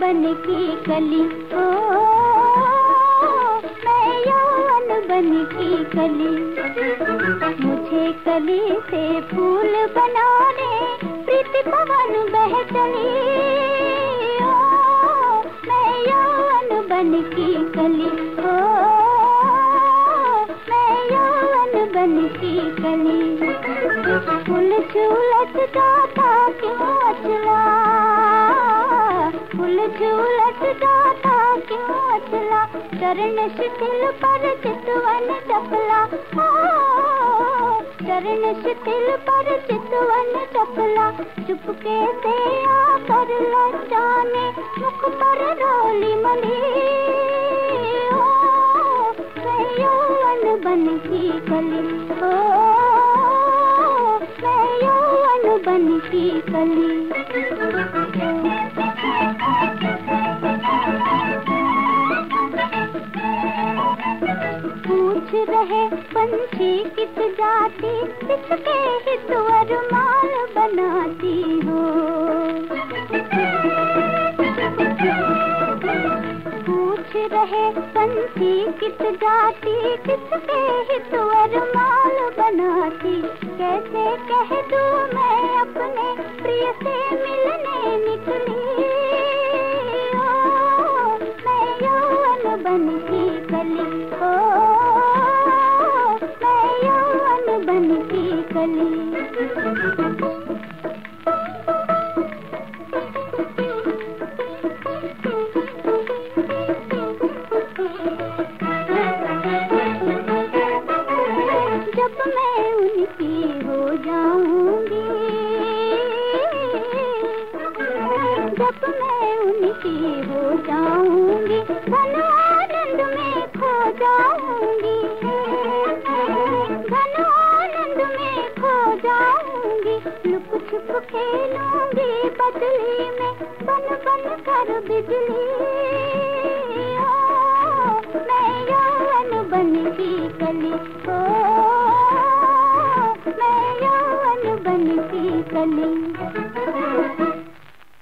बन की कली। ओ कली मुझे कली से फूल बनाने, प्रीति पवन बह चली। मैं यौवन बन की कली ओ, मैं यौवन बन की कली फूल झूलत जाता क्यों अचला? फूल झूलत जाता, क्यों अचला? चरण शिथिल पर चितवन चपला चरण शिथिल पर चितवन चपला चुपके से आकर लजाने मुख पर रोली मली। यौवन बन की कली। ओ यौवन बन की कली। रहे पंछी किस जाति, किसके हित माल बनाती हो? पूछ रहे पंछी किस जाति, किसके हित माल बनाती? कैसे कह दूँ मैं अपने प्रिय से मिलने निकली? जब मैं उनकी हो जाऊँगी। जब मैं उनकी हो जाऊँगी, घन आनंद में खो जाऊँगी। घन आनंद में खो जाऊँगी। लुक छुप खेलूँगी बदली में, बन बन कर बिजली। मैं यौवन बन कली। ओ की कली